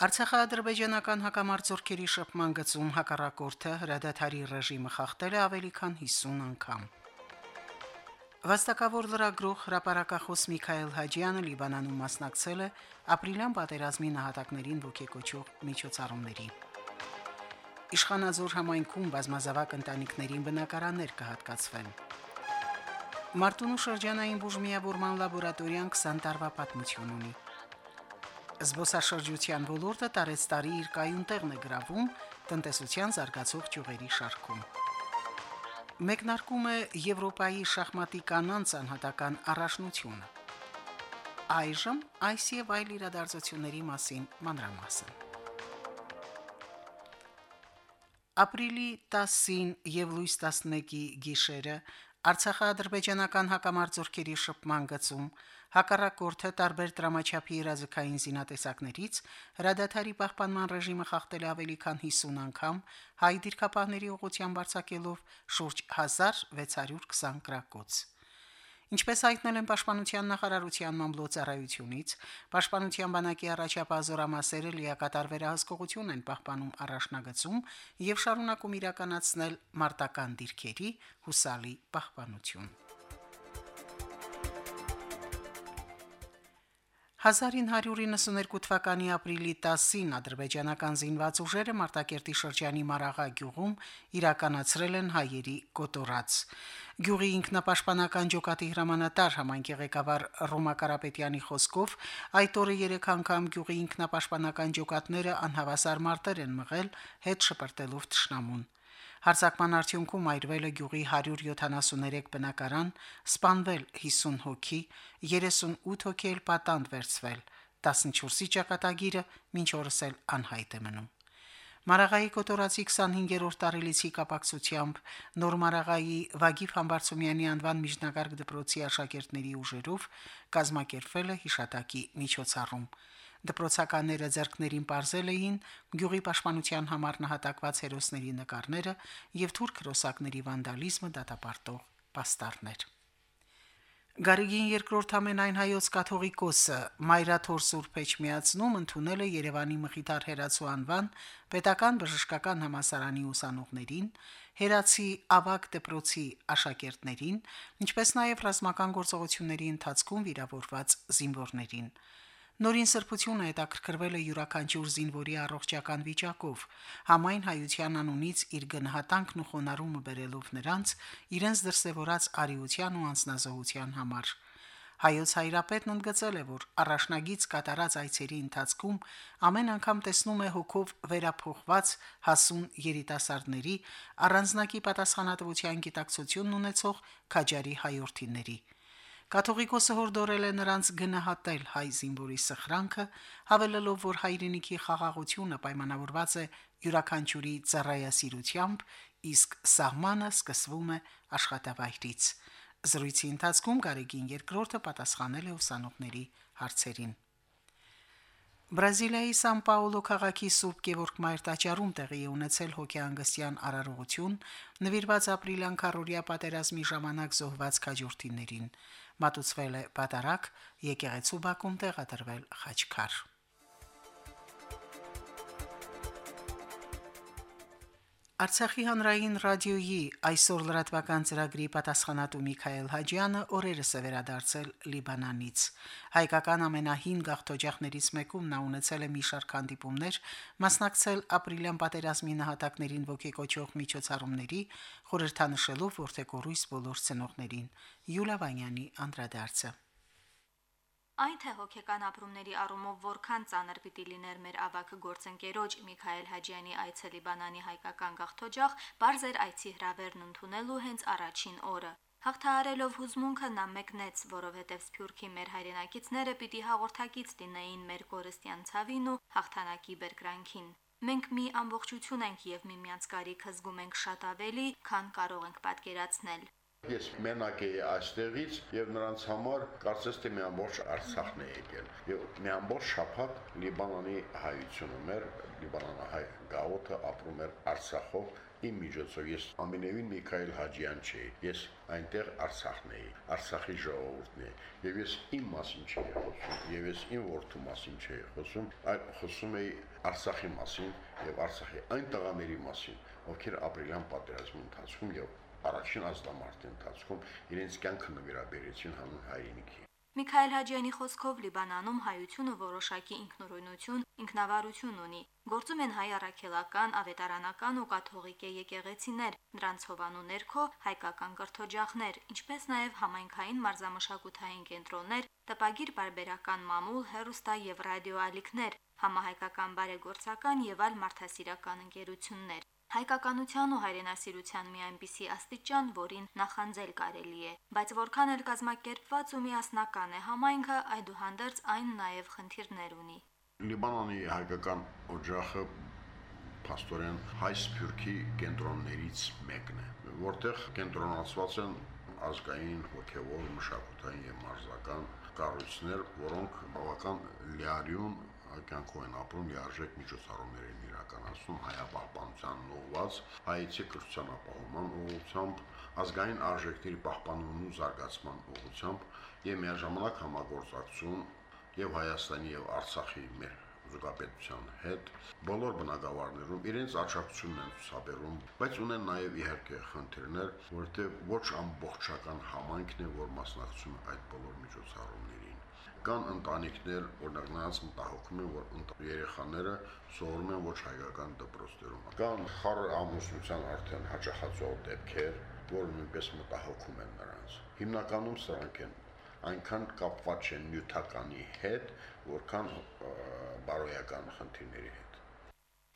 Արցախա-ադրբեջանական հակամարտությունների շփման գծում հակառակորդը հրադադարի ռեժիմը խախտել է ավելի քան 50 անգամ։ Վաստակավոր լրագրող հրապարակախոս Միքայել Հաջյանը Լիբանանում մասնակցել է ապրիլյան պատերազմի նահատակներին ողեկոչող միջոցառումների։ Իշխանաձոր համայնքում բազմազավակ ընտանիքներին բնակարաններ կհատկացվեն։ Մարտունու շրջանային բուժմիավորման լաբորատորիան 20 տարվա պատմություն ունի։ Զբոսաշրջության ոլորտը տարեստարի իր կայուն տեղն է գրավում տնտեսության զարգացող ճյուղերի շարքում։ Մեկնարկում է Եվրոպայի շախմատի կանանց անհատական առաջնությունը։ Այժմ այս եւ այլ իրադարձությունների մասին մանրամասն։ Ապրիլի 10-ին եւ լույս 11-ի գիշերը Արցախա-ադրբեջանական հակամարտությունների շփման գծում հակառակորդը տարբեր դրամաչափի իրազեկային զինատեսակներից հրադադարի պահպանման ռեժիմը խախտել ավելի քան 50 անգամ հայ դիրքապահների ուղղությամբ արձակելով շուրջ 1620 գրակոց։ Ինչպես հայտնել են Պաշտպանության նախարարության մամլոյցարայությունից, Պաշտպանության բանակի առաջապահ զորամասերը լիակատար վերահսկողություն են պահպանում առաջնագծում եւ շարունակում իրականացնել մարտական դիրքերի հուսալի պահպանություն։ 1992 թվականի ապրիլի 10-ին ադրբեջանական զինված ուժերը Մարտակերտի շրջանի Մարաղա գյուղում իրականացրել են հայերի կոտորած։ Գյուղի ինքնապաշտպանական ջոկատի հրամանատար համայնքի ղեկավար Ռոմա Կարապետյանի խոսքով այդ օրը 3 անգամ գյուղի ինքնապաշտպանական ջոկատները անհավասար մարտեր են մղել հետ շպրտելով ճշնամուն։ Հարցակման արդյունքում այրվել է գյուղի 173 բնակարան, սպանվել 50 հոգի, 38 հոգի էլ պատանդ վերցվել, 14-ի ճակատագիրը մինչ օրս էլ անհայտ է մնում։ Մարաղայի կոտորածի 25-րդ տարելիցի կապակցությամբ Նոր Մարաղայի Վագիվ Համբարձումյանի անվան միջնակարգ դպրոցի աշակերտների ուժերով կազմակերպվել է հիշատակի միջոցառում։ Դպրոցականները ձեռքներին parzել էին գյուղի պաշտպանության համար նահատակված հերոսների նկարները եւ թուրք ռոսակների վանդալիզմը դատապարտող պաստառներ։ Գարիգին երկրորդ ամենայն հայոց կաթողիկոսը Մայրաթոր Սուրբ Էջմիածնում ընդունել է Երևանի Մխիթար Հերացու անվան պետական բժշկական համասարանի ուսանողներին, Հերացի ավակ դպրոցի աշակերտներին, ինչպես նաև ռազմական գործողությունների ընթացքում վիրավորված զինվորներին։ Նորին սրբությունը հետաքրքրվել է յուրաքանչյուր զինվորի առողջական վիճակով, համայն հայության անունից իր գնահատանքն ու խոնարհումը բերելով նրանց իրենց դրսևորած արիության ու անznազողության համար։ Հայոց հայրապետն ընդգծել է, որ առաջնագից կատարած այցերի ընթացքում ամեն անգամ տեսնում է հոգով վերափոխված հասուն երիտասարդների առանձնակի պատասխանատվության գիտակցությունն ունեցող քաջարի հայրենիների։ Կաթողիկոսը հորդորել է նրանց գնահատել հայ զինվորի սխրանքը, հավելելով, որ հայրենիքի խաղաղությունը պայմանավորված է յուրաքանչյուրի ծառայասիրությամբ, իսկ սահմանը սկսվում է աշխատավայրից։ Զրույցի ընթացքում Գարեգին երկրորդը պատասխանել է ուսանողների հարցերին։ Բրազիլիայի Սան Պաուլո քաղաքի Սուրբ Գևորգ Մայր տաճարում տեղի ունեցել հոգեանգստյան արարողություն նվիրված ապրիլյան քարորիա պատերազմի ժամանակ զոհված քաջորդիներին մատուցվել է պատարակ եկեղեցու բակում տեղադրվել խաչքար Արցախի հանրային ռադիոյի այսօր լրատվական ծրագրի պատասխանատու Միքայել Հաջյանը օրերս է վերադարձել Լիբանանից։ Հայկական ամենահին գաղթօջախներից մեկում նա ունեցել է մի շարք հանդիպումներ, մասնակցել ապրիլյան պատերազմի նահատակներին ողեկոչող միջոցառումների, խորհրդանշելով որթեկորույս բոլոր ցնողներին։ Յուլիա Վանյանի անդրադարձը Այն թե հոգեկան ապրումների առումով որքան ծանր պիտի լիներ մեր ավակ գործընկերոջ Միքայել Հաջյանի այցը Լիբանանի հայկական գաղթօջախ, բարձ էր այցի հրավերն ընդունելու հենց առաջին օրը։ Հաղթահարելով հուզմունքը նա մեկնեց, որովհետև Սփյուռքի մեր հայրենակիցները պիտի հաղորդակից լինեին մեր կորստյան ցավին ու հաղթանակի բերկրանքին։ Մենք մի ամբողջություն ենք եւ միմյանց կարիքը զգում ենք շատ ավելի, քան կարող ենք պատկերացնել։ Ես մենակ էի այստեղից եւ նրանց համար կարծես թե մի ամբողջ Արցախն է եկել։ Եվ մի ամբողջ շփաթ Լիբանանի հայությունը մեր Լիբանանահայ գաղութը ապրում էր Արցախով իմ միջոցով ես ամենևին Միքայել Հաջյան չէի։ Ես այնտեղ Արցախն էի, Արցախի ժողովուրդն է։ Եվ ես իմ մասին չէի խոսում, եւ ես իմ որդու մասին չէի խոսում, այլ խոսում էի Արցախի մասին եւ Արցախի այն տղաների մասին, ովքեր ապրիլյան պատերազմի ընթացքում եւ առաջին ազդամարտի ընթացքում իրենց կյանքը նվիրաբերեցին հանուն հայրենիքի։ Միքայել Հաջյանի խոսքով Լիբանանում հայությունը որոշակի ինքնուրույնություն, ինքնավարություն ունի։ Գործում են հայ առաքելական, ավետարանական ու կաթողիկե եկեղեցիներ, նրանց հովանու ներքո հայկական կրթօջախներ, ինչպես նաև համայնքային մարզամշակութային կենտրոններ, տպագիր բարբերական մամուլ, հերոստա եւ ռադիոալիքներ, համահայկական բարեգործական եւ այլ մարդասիրական ընկերություններ հայկականության ու հայրենասիրության մի այնպիսի աստիճան, որին նախանձել կարելի է, բայց որքան էլ կազմակերպված ու միասնական է համայնքը, այդուհանդերձ այն նաև խնդիրներ ունի։ Լիբանանի հայկական օջախը փաստորեն հայ սփյուռքի կենտրոններից մեկն է, որտեղ կենտրոնացված են ազգային, հոգևոր, մշակութային եւ մարզական կառույցներ, որոնք բավական լիարյուն կյանքով են ապրում, լիարժեք միջոցառումներ են իրականացնում հայապահպանության ուղղված, հայեցի կրթության ապահովման ուղղությամբ, ազգային արժեքների պահպանման ու զարգացման ուղղությամբ եւ միաժամանակ համագործակցություն եւ Հայաստանի եւ Արցախի մեր զուգապետության հետ բոլոր բնակավարներում իրենց աջակցությունն են ցուցաբերում, բայց ունեն նաև իհարկե խնդիրներ, որտեղ ոչ ամբողջական համայնքն է, որ մասնակցում այդ բոլոր միջոցառումներին կան ընտանիքներ, օրինակ նրանց մտահոգում են, որ երեխաները սովորում են ոչ հայկական դպրոցներում։ Կան խառը ամուսնության արդեն հաճախացող դեպքեր, որ նույնպես մտահոգում են նրանց։ Հիմնականում սրանք են այնքան կապված չեն նյութականի հետ, որքան բարոյական խնդիրների հետ։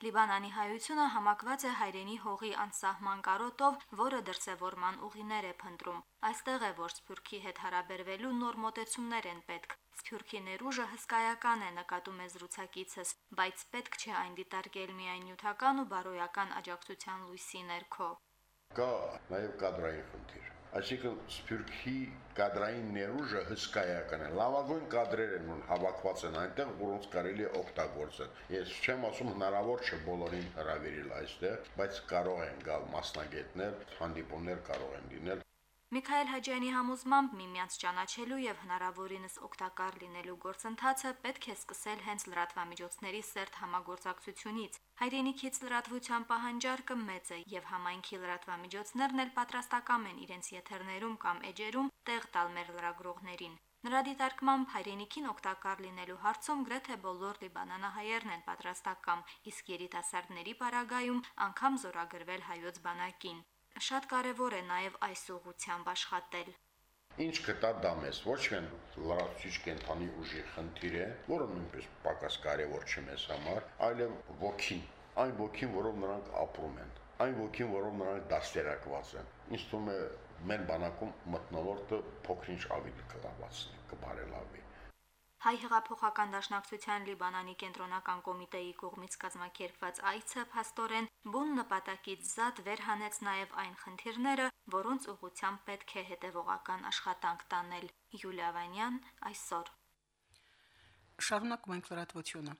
Լիբանանի հայությունը համակված է հայրենի հողի անսահման կարոտով, որը դրսևորման ուղիներ է փնտրում։ Այստեղ է, որ Սփյուռքի հետ հարաբերվելու նոր մոտեցումներ են պետք։ Սփյուռքի ներուժը հսկայական է, նկատում է զրուցակիցս, բայց պետք չէ այն դիտարկել միայն նյութական ու բարոյական աջակցության լույսի ներքո։ Կա նաև կադրային խնդիր Այսինքն Սփյուռքի կադրային ներուժը հսկայական է։ Լավագույն կադրեր են հավաքված են այնտեղ, որոնց կարելի է օգտագործել։ Ես չեմ ասում հնարավոր չէ բոլորին հravirել այստեղ, բայց կարող են գալ մասնագետներ, հանդիպումներ կարող են լինել Միքայել Հաջյանի համոզմամբ միմյանց ճանաչելու եւ հնարավորինս օգտակար լինելու գործընթացը պետք է սկսել հենց լրատվամիջոցների սերտ համագործակցությունից։ Հայրենիքից լրատվության պահանջարկը մեծ է եւ համայնքի լրատվամիջոցներն էլ պատրաստական են իրենց եթերներում կամ էջերում տեղ տալ մեր լրագրողներին։ Նրա դիտարկմամբ հայրենիքին օգտակար լինելու հարցում գրեթե բոլոր լիբանանահայերն են պատրաստական, իսկ երիտասարդների պարագայում անգամ զորագրվել հայոց բանակին։ Շատ կարևոր է նաև այս ուղությամբ աշխատել։ Ինչ կտա դա մեզ ոչ միայն լրացուցիչ կենթանի ուժի խնդիր է, որը նույնպես պակաս կարևոր չէ մեզ համար, այլև ոգին, այն ոգին, որով նրանք ապրում են, այն ոգին, որով նրանք դաստիարակված են։ Ինձ թվում է մեր բանակում մտնոլորտը փոքրինչ ավելի կլավացնի, կբարելավի։ Հայ հեղափոխական դաշնակցության Լիբանանի կենտրոնական կոմիտեի կողմից կազմակերպված այցը փաստորեն բուն նպատակից զատ վերհանեց նաև այն խնդիրները, որոնց ուղղությամբ պետք է հետևողական աշխատանք տանել։ Յուլիա Վանյան այսօր։ Շարունակում ենք լրատվությունը։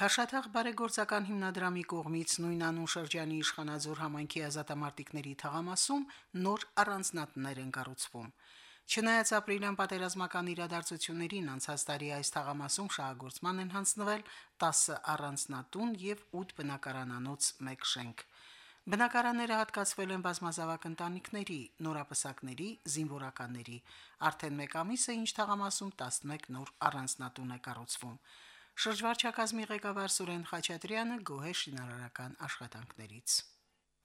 Քաշաթաղ բարեգործական հիմնադրամի կողմից նույնանուն շրջանի իշխանաձոր համայնքի ազատամարտիկների թղամասում նոր առանձնատներ են կառուցվում։ Չնայած ապրիլյան պատերազմական իրադարձություններին անցած տարի այս թաղամասում շահագործման են հանձնվել 10 առանձնատուն եւ 8 բնակարանանոց 1 շենք։ Բնակարանները հատկացվել են բազմազավակ ընտանիքների, նորապսակների, զինվորականների։ Արդեն 1 ամիս է ինչ թաղամասում 11 նոր առանձնատուն է կառուցվում։ Շրջվարչակազմի ղեկավար Սուրեն Խաչատրյանը գոհե շինարարական աշխատանքներից։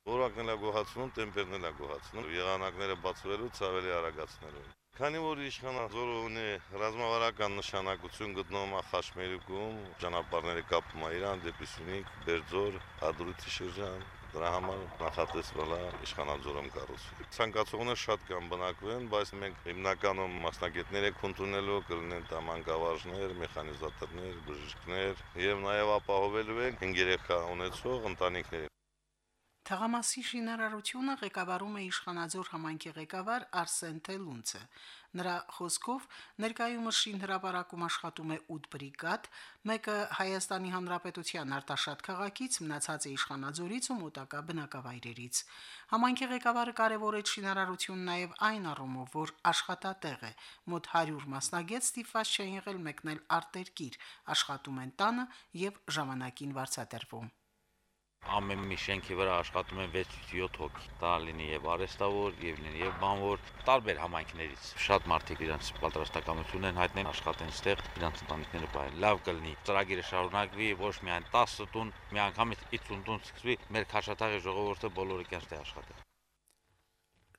Որակն էլ գոհացնում, տեմպերն էլ գոհացնում, եղանակները բացվելուց ավելի արագացնելու։ Քանի որ իշխանազորը ունի ռազմավարական նշանակություն գտնվում է Խաշմերուկում, ճանապարհները կապում է Իրան դեպի Սյունիք, Բերձոր, Հադրութի շրջան, Դրա համար նախատեսվել է իշխանաձորում կառուցվել։ Ցանկացողներ շատ կան բնակվեն, բայց մենք հիմնականում մասնագետներ եք ընդունելու, կլինեն տամանկավարժներ, մեխանիզատորներ, բժիշկներ եւ նաեւ ապահովելու ենք 5 երեխա ունեցող ընտանիքներ։ Թաղամասի շինարարությունը ղեկավարում է իշխանաձոր համայնքի ղեկավար Արսեն Թելունցը։ Նրա խոսքով ներկայումս շինհրապարակում աշխատում է 8 բրիգադ, մեկը Հայաստանի Հանրապետության Արտաշատ քաղաքից, մնացածը իշխանաձորից ու մոտակա բնակավայրերից։ Համայնքի ղեկավարը կարևորեց շինարարությունն նաև այն առումով, որ աշխատատեղ է։ Մոտ 100 մասնագետ ստիպված չեն եղել մեկնել արտերկիր, աշխատում են տանը եւ ժամանակին վարձատրվում ամեն մի շենքի վրա աշխատում են 6-7 հոգի։ Դա լինի եւ արեստավոր, եւ լինի եւ բանվոր, տարբեր համայնքներից։ Շատ մարդիկ իրենց պատրաստակամություն են հայտնել աշխատեն ստեղ, իրենց ընտանիքները բայ։ Լավ կլինի։ Ծրագիրը շարունակվի, ոչ միայն 10 տուն, միանգամից 50 տուն սկսվի, մեր քաշաթաղի ժողովուրդը բոլորը կան ստեղ աշխատել։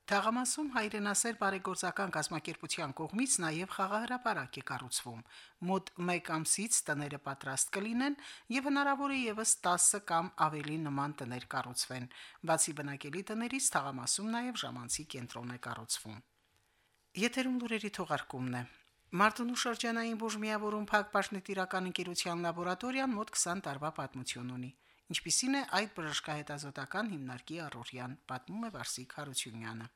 Թաղամասում հայրենասեր բարեգործական կազմակերպության կողմից նաև խաղահրապարակ է կառուցվում։ Մոտ 1 ամսից տները պատրաստ կլինեն եւ հնարավոր է եւս 10 կամ ավելի նման տներ կառուցվեն։ Բացի բնակելի տներից թաղամասում նաև ժամանցի կենտրոն է կառուցվում։ Եթերում լուրերի թողարկումն է։ Մարտունու շրջանային բուժմիավորում Փակ Պաշնետիրական ընկերության լաբորատորիան մոտ 20 տարվա պատմություն ունի։ Ինչպիսին է այդ բժշկահետազոտական հիմնարկի առօրյան, պատմում է Վարսիկ Հարությունյանը։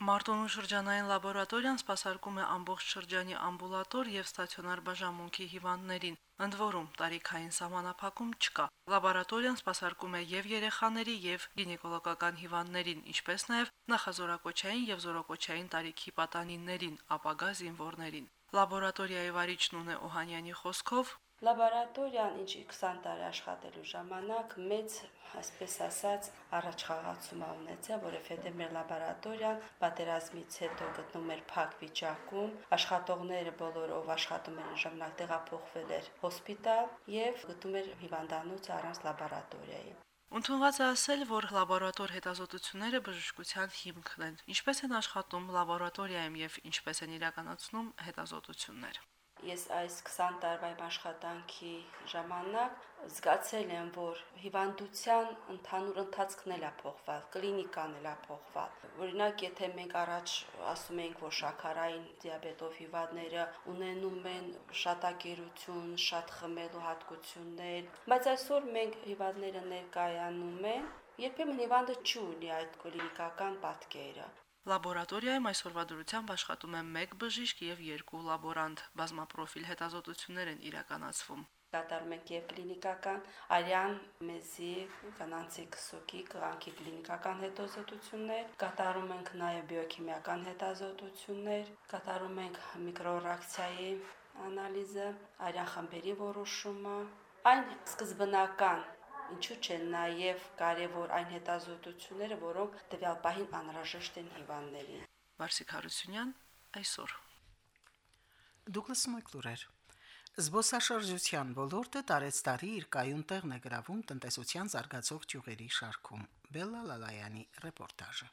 Մարտոնու շրջանային լաբորատորիան սպասարկում է ամբողջ շրջանի ամբուլատոր եւ ստացիոնար բաժանմունքի հիվանդներին։ Ընդ որում, տարիքային սահմանափակում չկա։ Լաբորատորիան սպասարկում է եւ երեխաների եւ գինեկոլոգական հիվանդներին, ինչպես նաեւ նախազորակոչային եւ զորակոչային տարիքի պատանիներին, ապագա զինվորներին։ Լաբորատորիայի վարիչն ունե Օհանյանի խոսքով Լաբորատորիան, ինչի 20 տարի աշխատելու ժամանակ մեծ, այսպես ասած, առաջխաղացում ունեցել, որովհետև մեր լաբորատորիան պատերազմից հետո գտնում էր փակ վիճակում, աշխատողները բոլորը ով աշխատում են ժամանակ տեղափոխվել էր հոսպիտալ եւ գտնում էր հիվանդանոց առանց լաբորատորիայի։ Ընդունված է ասել, որ լաբորատոր հետազոտությունները բժշկության հիմքն են։ Ինչպես են աշխատում լաբորատորիայում եւ ինչպես են իրականացնում հետազոտությունները։ Ես այս 20 տարվա աշխատանքի ժամանակ զգացել եմ, որ հիվանդության ընդհանուր ընթացքն էլ է փոխվել, կլինիկան էլ է փոխվել։ Օրինակ, եթե մենք առաջ ասում ենք, որ շաքարային դիաբետով հիվանդները ունենում են շատակերություն, շատ խմելու հատկություններ, բայց այսօր մենք հիվանդները ներկայանում են Երբեմն հիվանդը չունի այդ կլինիկական պատկերը։ Լաբորատորիայում այսօրվա դրությամբ աշխատում են 1 բժիշկ եւ 2 լաբորանտ։ Բազմապրոֆիլ հետազոտություններ են իրականացվում կատարում ենք եւ կլինիկական արյան մեզի կանանցի քսոկի կղանքի կլինիկական հետազոտություններ, կատարում ենք նաեւ բիոքիմիական հետազոտություններ, կատարում ենք միկրոռեակցիայի անալիզը, արյան խմբերի որոշումը, այն սկզբնական ինչու՞ չէ նաև կարևոր այն հետազոտությունները, որոնք տվյալ պահին անհրաժեշտ են հիվանդներին։ Վարսիկ Հարությունյան այսօր Դուգլաս Մակլուրեր Զբոսաշրջության ոլորտը տարեցտարի իր կայուն տեղն է գրավում տնտեսության զարգացող ճյուղերի շարքում։ Բելլա Լալայանի ռեպորտաժը։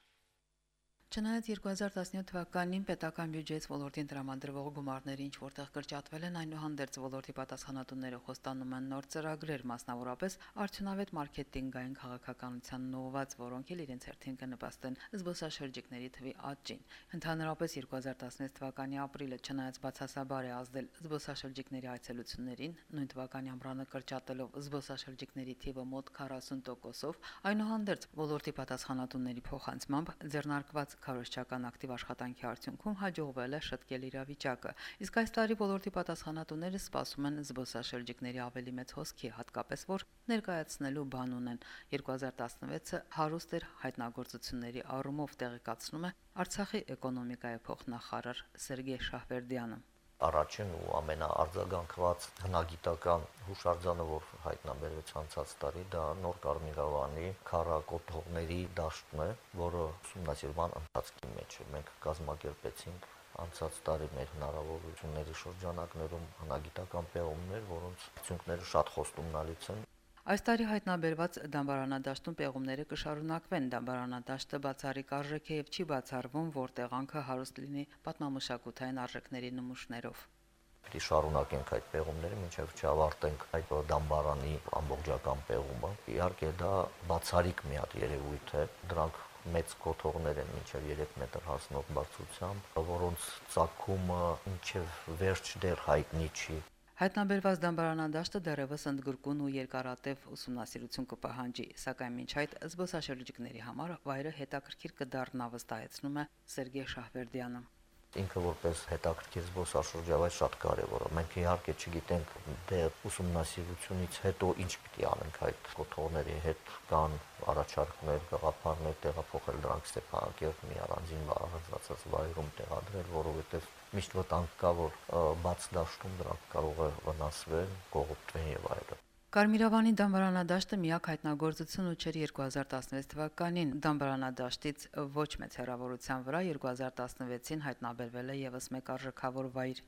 Չնայած 2017 թվականին պետական բյուջեից ոլորտին տրամադրվող գումարները ինչ որտեղ կրճատվել են, այնուհանդերձ ոլորտի պատասխանատուները խոստանում են նոր ծրագրեր, մասնավորապես արդյունավետ մարքեթինգային քաղաքականության նոված, որոնք էլ իրենց հերթին կնպաստեն զբոսաշրջիկների թվի աճին։ Ընդհանրապես 2016 թվականի ապրիլը չնայած բացասաբար է ազդել զբոսաշրջիկների այցելություններին, նույն թվականի ամռանը կրճատելով զբոսաշրջիկների թիվը մոտ 40%-ով, այնուհանդերձ ոլորտի պատասխանատուների փոխանցմամբ ձեռնարկված քարոշչական ակտիվ աշխատանքի արդյունքում հաջողվել է շտկել իրավիճակը։ Իսկ այս տարի ոլորտի պատասխանատուները սպասում են զբոսաշրջիկների ավելի մեծ հոսքի, հատկապես որ ներկայացնելու բան ունեն։ 2016-ը հարուստ էր հայտնագործությունների առումով տեղեկացնում է Արցախի էկոնոմիկայի փոխնախարար Սերգեյ Շահվերդյանը առաջին ու ամենաարձագանքված հնագիտական հուշարձանը, որ հայտնաբերվեց անցած տարի, դա Նոր Կարմիրավանի քարակոթողների դաշտն է, որը ուսումնասիրման ընթացքի մեջ է։ Մենք կազմակերպեցինք անցած տարի մեր հնարավորությունների շրջանակներում հնագիտական պեղումներ, որոնց արդյունքները շատ խոստումնալից են։ Այս տարի հայտնաբերված դամբարանադաշտում պեղումները կշարունակվեն։ Դամբարանադաշտը բացառիկ արժեք է եւ չի բացառվում, որ տեղանքը հարուստ լինի պատմամշակութային արժեքների նմուշներով։ Պիտի շարունակենք այդ պեղումները, մինչև չավարտենք այդ դամբարանի ամբողջական պեղումը։ Իհարկե դա բացարիք մի հատ երևույթ է, դրանք մեծ կոթողներ են մինչև 3 մետր հասնող բարձրությամբ, որոնց ցակումը մինչև վերջ դեռ հայտնի չի։ Հայտնաբերված դամբարանադաշտը դեռևս ընդգրկուն ու երկարատև ուսումնասիրություն կպահանջի, սակայն մինչ այդ զբոսաշրջիկների համար վայրը հետաքրքիր կդառնա վստահեցնում է Սերգեյ Շահվերդյանը ինքը որպես հետաքրքիր զբոսաշրջավայր շատ կարևոր է։ Մենք իհարկե չգիտենք դեռ ուսումնասիրությունից հետո ինչ պիտի անենք այդ կոթողների հետ կան առաջարկներ, գաղափարներ տեղափոխել դրանք Ստեփանակերտ մի առանձին առանձնացած վայրում տեղադրել, որովհետև միշտ վտանգ կա, որ բաց դաշտում դրանք կարող է վնասվել, կողոպտվեն եւ այլն։ Կարմիրավանի դամբարանադաշտը միակ հայտնագործությունը չէր 2016 թվականին։ Դամբարանադաշտից ոչ մեծ հեռավորության վրա 2016-ին հայտնաբերվել է եւս մեկ արժեքավոր վայր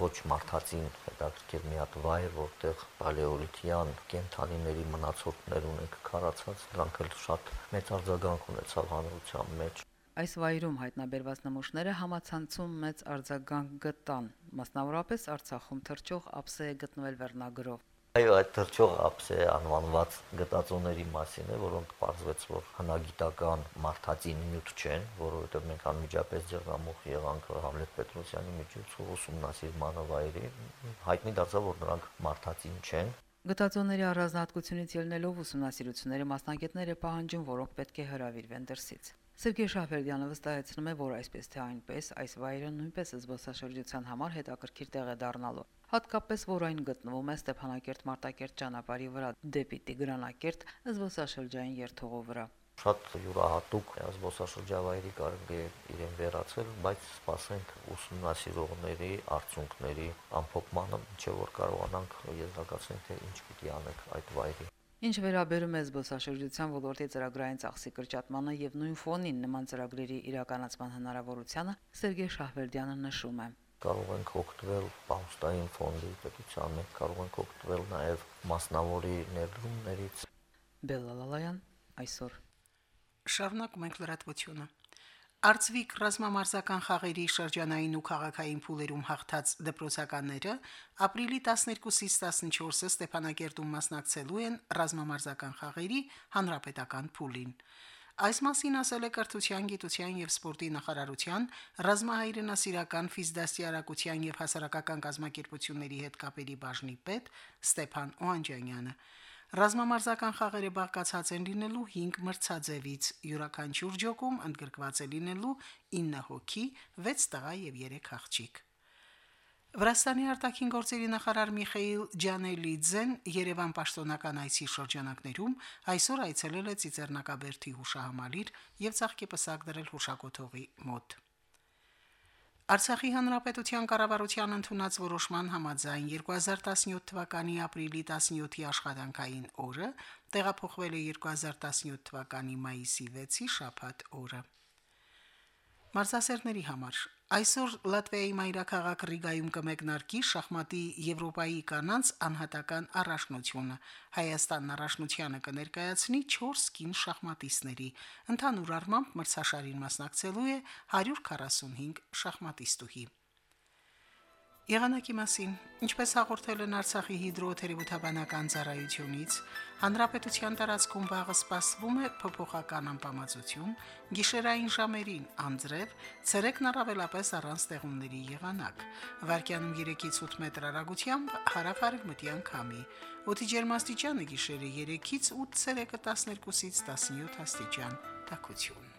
ոչ մարդածին հետաքրքիր մի հատ վայր, որտեղ պալեոլիթյան կենթանիների մնացորդներ ունենք քարացած, դրանք էլ շատ մեծ արձագանք ունեցավ հանրության մեջ։ Այս վայրում հայտնաբերված նմուշները համացանցում մեծ արձագանք գտան, մասնավորապես Արցախում թրջող ափսե է գտնվել վերնագրով։ Այո, այդ թրջող ափսե անվանված գտածոների մասին է, որոնք պարզվեց, որ հնագիտական մարդածին նյութ չեն, որովհետև մենք անմիջապես ձեռնամուխ եղանք Համլետ Պետրոսյանի միջոցով ուսումնասիրմանը վայրի, հայտնի դարձավ, որ նրանք մարդածին չեն, Գտածոների առանձնահատկությունից ելնելով ուսումնասիրությունները մասնագետները պահանջում, որոնք պետք է հրավիրվեն դրսից։ Սերգեյ Շահվերդյանը վստահեցնում է, որ այսպես թե այնպես այս վայրը նույնպես զբոսաշրջության համար հետաքրքիր տեղ է դառնալու հատկապես որ այն գտնվում է Ստեփանակերտ-Մարտակերտ ճանապարհի վրա դեպի Տիգրանակերտ զբոսաշրջային երթուղու վրա շատ յուրահատուկ զբոսաշրջավայրի կարելի է իրեն վերացել, բայց սպասենք ուսումնասիրողների արդյունքների ամփոփմանը, չէ որ կարողանանք եզրակացնել թե ինչ պիտի անենք այդ վայրի։ Ինչ վերաբերում է զբոսաշրջության ոլորտի ծրագրային ծախսի կրճատմանը եւ նույն ֆոնին նման ծրագրերի իրականացման հնարավորությանը Սերգեյ Շահվերդյանը նշում է կարող ենք օգտվել պահուստային ֆոնդի պետության մենք կարող ենք օգտվել նաև մասնավորի ներդրումներից Բելալալայան այսօր շարունակում ենք լրատվությունը Արծվիկ ռազմամարզական խաղերի շրջանային ու քաղաքային փուլերում հաղթած դպրոցականները ապրիլի 12-ից 14-ը Ստեփանակերտում մասնակցելու են ռազմամարզական խաղերի հանրապետական փուլին։ Այս մասին ասել է Կրթության, Գիտության եւ Սպորտի նախարարության ռազմահայրենասիրական ֆիզդաստիարակության եւ հասարակական կազմակերպությունների հետ կապերի բաժնի պետ Ստեփան Օանջանյանը։ Ռազմամարզական խաղերը բաղկացած են լինելու 5 մրցաձևից, յուրաքանչյուր ջոկում ընդգրկված է լինելու 9 հոգի, 6 տղա եւ 3 աղջիկ։ Վրաստանի արտաքին գործերի նախարար Միխեիլ Ջանելիձեն Երևան պաշտոնական այցի շրջանակներում այսօր այցելել է Ծիծեռնակաբերդի հուշահամալիր եւ ցաղկեպսակ դրել հուշակոթողի մոտ։ Արցախի հանրապետության կառավարության ընդունած որոշման համաձայն 2017 թվականի ապրիլի 17-ի աշխատանքային օրը տեղափոխվել է 2017 թվականի մայիսի 6-ի շաբաթ օրը։ Մարզասերների համար Այսօր Լատվիայի մայրաքաղաք Ռիգայում կմեկնարկի շախմատի Եվրոպայի կանանց անհատական առաջնությունը։ Հայաստանն առաջնությանը կներկայացնի 4 կին շախմատիստների։ Ընդհանուր առմամբ մրցաշարին մասնակցելու է 145 շախմատիստուհի։ Եղանակի մասին, ինչպես հաղորդել են Արցախի հիդրոթերապևտաբանական ծառայությունից, հանրապետության տարածքում վաղը սպասվում է փոփոխական անբավարարություն, գիշերային ժամերին անձրև, ցերեկն առավելապես առանց ստեղումների եղանակ։ Վարկյանում 3-ից 8 մետր արագությամբ հարավ-արևմտյան քամի։ Օդի ջերմաստիճանը գիշերը 3-ից 8, ցերեկը 12-ից 17 աստիճան։ Տակություն։